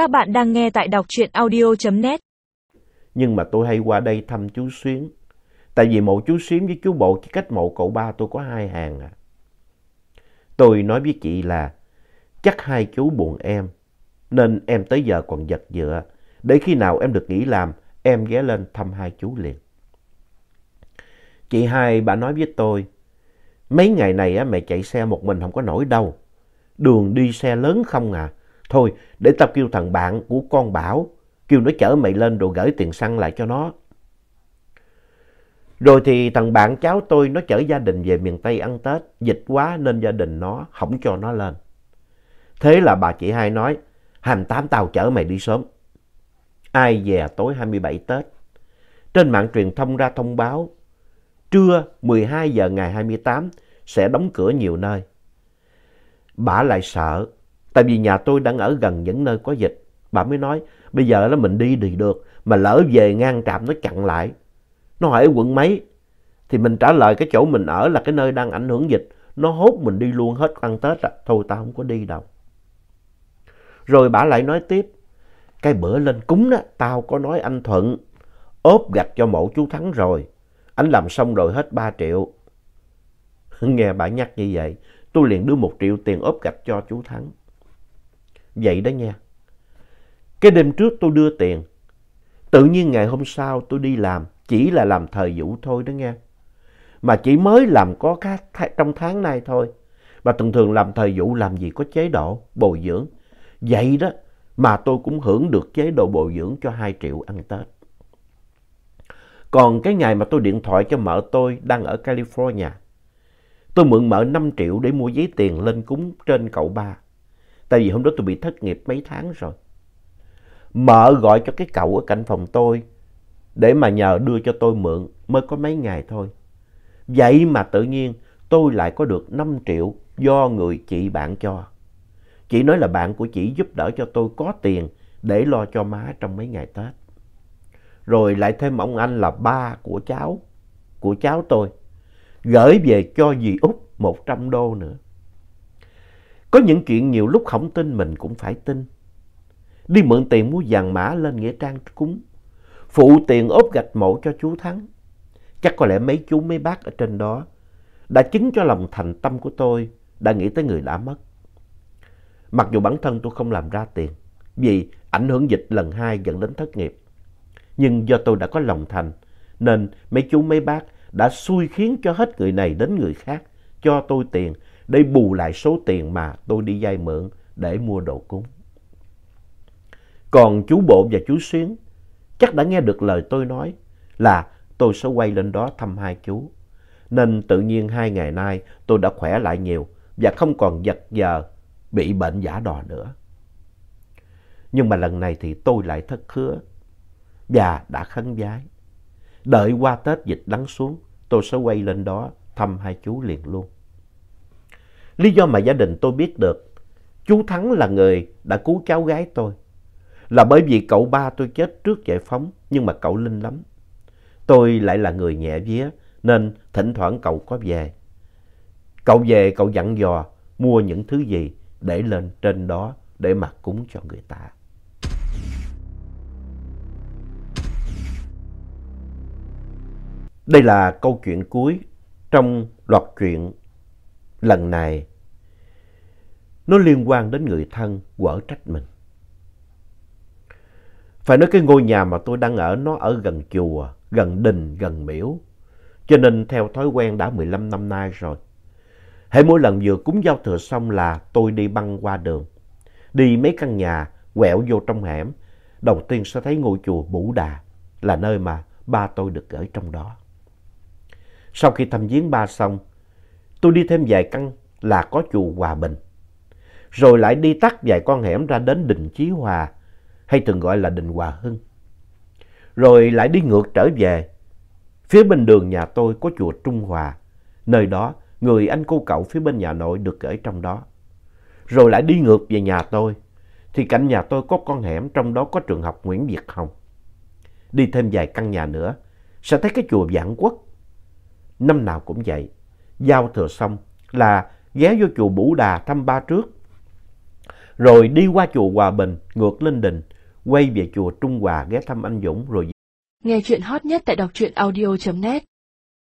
Các bạn đang nghe tại đọc truyện audio.net. Nhưng mà tôi hay qua đây thăm chú Xuyến. Tại vì mộ chú Xuyến với chú Bộ chỉ cách mộ cậu ba tôi có hai hàng à. Tôi nói với chị là chắc hai chú buồn em. Nên em tới giờ còn giật dựa. Để khi nào em được nghỉ làm, em ghé lên thăm hai chú liền. Chị hai bà nói với tôi, mấy ngày này á, mẹ chạy xe một mình không có nổi đâu. Đường đi xe lớn không à. Thôi, để tao kêu thằng bạn của con Bảo, kêu nó chở mày lên rồi gửi tiền xăng lại cho nó. Rồi thì thằng bạn cháu tôi nó chở gia đình về miền Tây ăn Tết, dịch quá nên gia đình nó không cho nó lên. Thế là bà chị hai nói, hành tám tao chở mày đi sớm. Ai về tối 27 Tết. Trên mạng truyền thông ra thông báo, trưa 12 giờ ngày 28 sẽ đóng cửa nhiều nơi. Bà lại sợ, tại vì nhà tôi đang ở gần những nơi có dịch. Bà mới nói, bây giờ là mình đi thì được, mà lỡ về ngang trạm nó chặn lại. Nó hỏi quận mấy, thì mình trả lời cái chỗ mình ở là cái nơi đang ảnh hưởng dịch. Nó hốt mình đi luôn hết ăn Tết à. Thôi tao không có đi đâu. Rồi bà lại nói tiếp, cái bữa lên cúng đó, tao có nói anh Thuận ốp gạch cho mộ chú Thắng rồi. Anh làm xong rồi hết 3 triệu. Nghe bà nhắc như vậy, tôi liền đưa một triệu tiền ốp gạch cho chú Thắng. Vậy đó nha. Cái đêm trước tôi đưa tiền. Tự nhiên ngày hôm sau tôi đi làm, chỉ là làm thời vụ thôi đó nghe. Mà chỉ mới làm có các trong tháng này thôi. Và thường thường làm thời vụ làm gì có chế độ, bồi dưỡng. Vậy đó mà tôi cũng hưởng được chế độ bồi dưỡng cho 2 triệu ăn Tết. Còn cái ngày mà tôi điện thoại cho mợ tôi đang ở California, tôi mượn mợ 5 triệu để mua giấy tiền lên cúng trên cậu ba. Tại vì hôm đó tôi bị thất nghiệp mấy tháng rồi. Mợ gọi cho cái cậu ở cạnh phòng tôi để mà nhờ đưa cho tôi mượn mới có mấy ngày thôi. Vậy mà tự nhiên tôi lại có được 5 triệu do người chị bạn cho. Chị nói là bạn của chị giúp đỡ cho tôi có tiền để lo cho má trong mấy ngày Tết. Rồi lại thêm ông anh là ba của cháu, của cháu tôi, gửi về cho dì Út 100 đô nữa. Có những chuyện nhiều lúc không tin, mình cũng phải tin. Đi mượn tiền mua vàng mã lên Nghĩa Trang cúng. Phụ tiền ốp gạch mộ cho chú Thắng. Chắc có lẽ mấy chú, mấy bác ở trên đó đã chứng cho lòng thành tâm của tôi, đã nghĩ tới người đã mất. Mặc dù bản thân tôi không làm ra tiền, vì ảnh hưởng dịch lần hai dẫn đến thất nghiệp. Nhưng do tôi đã có lòng thành, nên mấy chú, mấy bác đã xui khiến cho hết người này đến người khác, cho tôi tiền để bù lại số tiền mà tôi đi vay mượn để mua đồ cúng. Còn chú Bộ và chú Xuyến chắc đã nghe được lời tôi nói là tôi sẽ quay lên đó thăm hai chú. Nên tự nhiên hai ngày nay tôi đã khỏe lại nhiều và không còn giật giờ bị bệnh giả đò nữa. Nhưng mà lần này thì tôi lại thất hứa và đã khấn vái. Đợi qua Tết dịch lắng xuống, tôi sẽ quay lên đó thăm hai chú liền luôn. Lý do mà gia đình tôi biết được, chú Thắng là người đã cứu cháu gái tôi là bởi vì cậu ba tôi chết trước giải phóng, nhưng mà cậu linh lắm. Tôi lại là người nhẹ vía, nên thỉnh thoảng cậu có về. Cậu về, cậu dặn dò mua những thứ gì để lên trên đó để mà cúng cho người ta. Đây là câu chuyện cuối trong loạt chuyện lần này. Nó liên quan đến người thân quở trách mình. Phải nói cái ngôi nhà mà tôi đang ở nó ở gần chùa, gần đình, gần miễu. Cho nên theo thói quen đã 15 năm nay rồi. Hãy mỗi lần vừa cúng giao thừa xong là tôi đi băng qua đường. Đi mấy căn nhà, quẹo vô trong hẻm. Đầu tiên sẽ thấy ngôi chùa Bủ Đà, là nơi mà ba tôi được gửi trong đó. Sau khi thăm viếng ba xong, tôi đi thêm vài căn là có chùa Hòa Bình. Rồi lại đi tắt vài con hẻm ra đến đình Chí Hòa, hay thường gọi là đình Hòa Hưng. Rồi lại đi ngược trở về. Phía bên đường nhà tôi có chùa Trung Hòa, nơi đó người anh cô cậu phía bên nhà nội được gửi trong đó. Rồi lại đi ngược về nhà tôi, thì cạnh nhà tôi có con hẻm trong đó có trường học Nguyễn Việt Hồng. Đi thêm vài căn nhà nữa, sẽ thấy cái chùa Vạn Quốc. Năm nào cũng vậy, giao thừa xong là ghé vô chùa Bủ Đà thăm ba trước rồi đi qua chùa Hòa Bình, ngược lên đình, quay về chùa Trung Hòa ghé thăm anh Dũng rồi Nghe chuyện hot nhất tại đọc truyện audio.net